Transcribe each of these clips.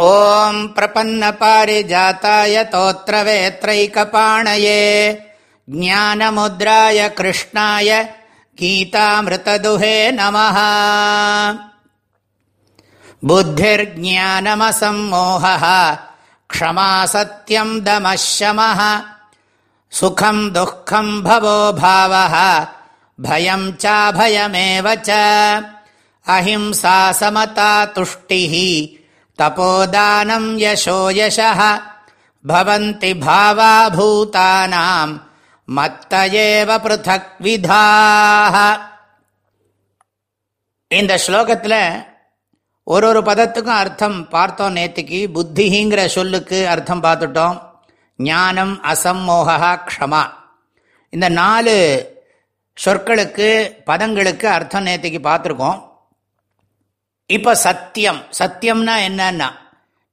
ॐ प्रपन्नपारिजाताय तोत्रवेत्रैकपाणये ज्ञानमुद्राय कृष्णाय गीतामृतदुहे नमः बुद्धिर्ज्ञानमसम्मोहः क्षमा सत्यम् दमः शमः सुखम् दुःखम् भवो भावः भयम् चाभयमेव च अहिंसा समता तुष्टिः தபோதானம் யசோ யச பவந்தி பாவா பூதானாம் மத்தயேவ பிருத்தக் விதாக இந்த ஸ்லோகத்தில் ஒரு ஒரு பதத்துக்கும் அர்த்தம் பார்த்தோம் நேற்றுக்கு புத்திங்கிற சொல்லுக்கு அர்த்தம் பார்த்துட்டோம். ஞானம் அசம்மோகா க்ஷமா. இந்த நாலு சொற்களுக்கு பதங்களுக்கு அர்த்தம் நேற்றுக்கு பார்த்துருக்கோம். இப்போ சத்தியம். சத்தியம்னா என்னன்னா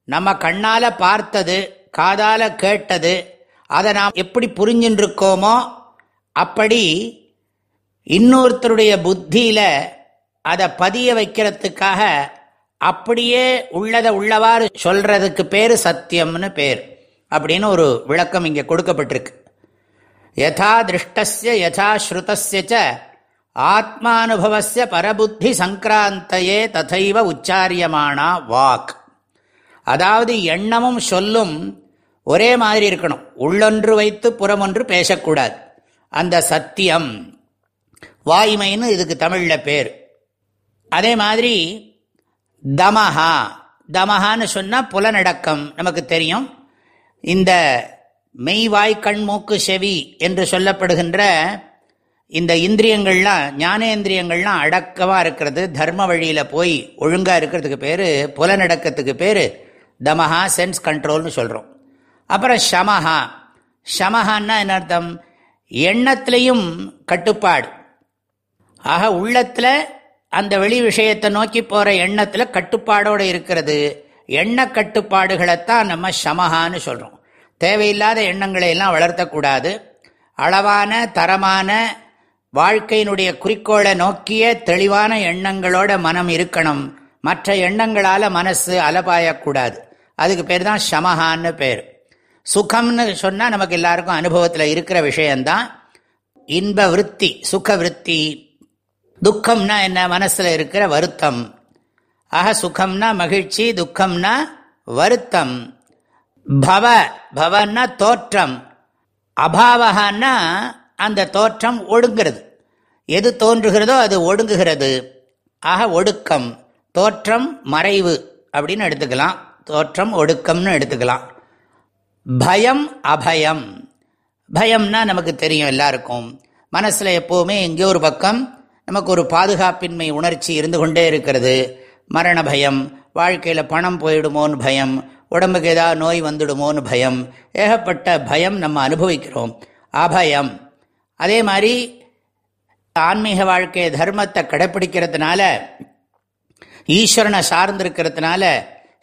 நம்ம கண்ணால் பார்த்தது காதால் கேட்டது அதை நாம் எப்படி புரிஞ்சுட்டு இருக்கோமோ அப்படி இன்னொருத்தருடைய புத்தியில் அதை பதிய வைக்கிறதுக்காக அப்படியே உள்ளதை உள்ளவாறு சொல்றதுக்கு பேர் சத்தியம்னு பேர். அப்படின்னு ஒரு விளக்கம் இங்கே கொடுக்கப்பட்டிருக்கு. யதா திருஷ்டஸ்ய யதா ஸ்ருதஸ்ய ஆத்மானுபவசிய பரபுத்தி சங்கராந்தையே ததைவ உச்சாரியமானா வாக். அதாவது எண்ணமும் சொல்லும் ஒரே மாதிரி இருக்கணும். உள்ளொன்று வைத்து புறமொன்று பேசக்கூடாது. அந்த சத்தியம் வாய்மைன்னு இதுக்கு தமிழில் பேர். அதே மாதிரி தமஹா தமஹான்னு சொன்னால் புலநடக்கம் நமக்கு தெரியும். இந்த மெய்வாய் கண் மூக்கு செவி என்று சொல்லப்படுகின்ற இந்த இந்திரியங்கள்லாம் ஞானேந்திரியங்கள்லாம் அடக்கமாக இருக்கிறது. தர்ம வழியில் போய் ஒழுங்காக இருக்கிறதுக்கு பேர் புலநடக்கத்துக்கு பேர் தமஹா சென்ஸ் கண்ட்ரோல்னு சொல்கிறோம் அப்புறம் ஷமஹா. ஷமஹான்னா என்ன அர்த்தம்? எண்ணத்துலேயும் கட்டுப்பாடு. ஆக உள்ளத்தில் அந்த வெளி விஷயத்தை நோக்கி போகிற எண்ணத்தில் கட்டுப்பாடோடு இருக்கிறது. எண்ண கட்டுப்பாடுகளைத்தான் நம்ம ஷமஹான்னு சொல்கிறோம் தேவையில்லாத எண்ணங்களை எல்லாம் வளர்த்தக்கூடாது. அளவான தரமான வாழ்க்கையினுடைய குறிக்கோளை நோக்கிய தெளிவான எண்ணங்களோட மனம் இருக்கணும். மற்ற எண்ணங்களால் மனசு அலபாயக்கூடாது. அதுக்கு பேர் தான் ஷமஹான்னு பேர். சுகம்னு சொன்னால் நமக்கு எல்லாருக்கும் அனுபவத்தில் இருக்கிற விஷயந்தான் இன்ப விற்பி சுக விற்பி துக்கம்னா என்ன? மனசில் இருக்கிற வருத்தம். ஆக சுகம்னா மகிழ்ச்சி துக்கம்னா வருத்தம். பவ பவன்னா தோற்றம். அபாவகான்னா அந்த தோற்றம் ஒடுங்கிறது. எது தோன்றுகிறதோ அது ஒடுங்குகிறது. ஆக ஒடுக்கம் தோற்றம் மறைவு அப்படின்னு எடுத்துக்கலாம். தோற்றம் ஒடுக்கம்னு எடுத்துக்கலாம். பயம் அபயம். பயம்னா நமக்கு தெரியும் எல்லாருக்கும். மனசில் எப்போவுமே எங்கேயோ ஒரு பக்கம் நமக்கு ஒரு பாதுகாப்பின்மை உணர்ச்சி இருந்து கொண்டே இருக்கிறது. மரண பயம் வாழ்க்கையில் பணம் போயிடுமோன்னு பயம் உடம்புக்கு ஏதாவது நோய் வந்துடுமோன்னு பயம். ஏகப்பட்ட பயம் நம்ம அனுபவிக்கிறோம். அபயம். அதே மாதிரி ஆன்மீக வாழ்க்கை தர்மத்தை கடைப்பிடிக்கிறதுனால ஈஸ்வரனை சார்ந்திருக்கிறதுனால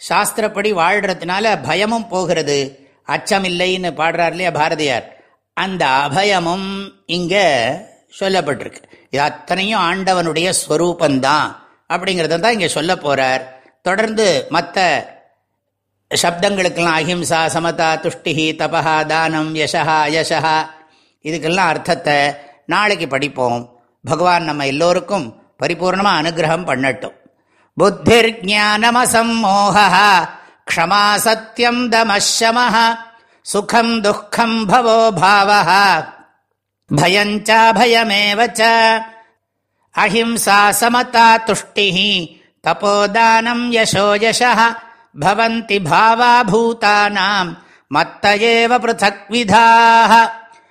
சாஸ்திரப்படி வாழ்கிறதுனால பயமும் போகிறது. அச்சமில்லைன்னு பாடுறார் இல்லையா பாரதியார்? அந்த அபயமும் இங்கே சொல்லப்பட்டிருக்கு. இது அத்தனையும் ஆண்டவனுடைய ஸ்வரூபந்தான் அப்படிங்கிறத தான் இங்கே சொல்ல போகிறார் தொடர்ந்து மற்ற சப்தங்களுக்கெல்லாம் அஹிம்சா சமதா துஷ்டிஹி தபஹா தானம் யசஹா யசஹா இதுக்கெல்லாம் அர்த்தத்தை நாளைக்கு படிப்போம். பகவான் நம்ம எல்லோருக்கும் பரிபூர்ணமாக அனுகிரகம் பண்ணட்டும். புத்திர் ஜானமசம்மோக க்ஷமா சத்தியம் தமஷம சுகம் துக்கம் பவோ பாவ பயஞ்சாபயமேவ அஹிம்சா சமதா துஷ்டி தபோதானம் யசோயச பவந்தி பாவா பூதானாம் மத்தயேவ பிருத்தக் விதாக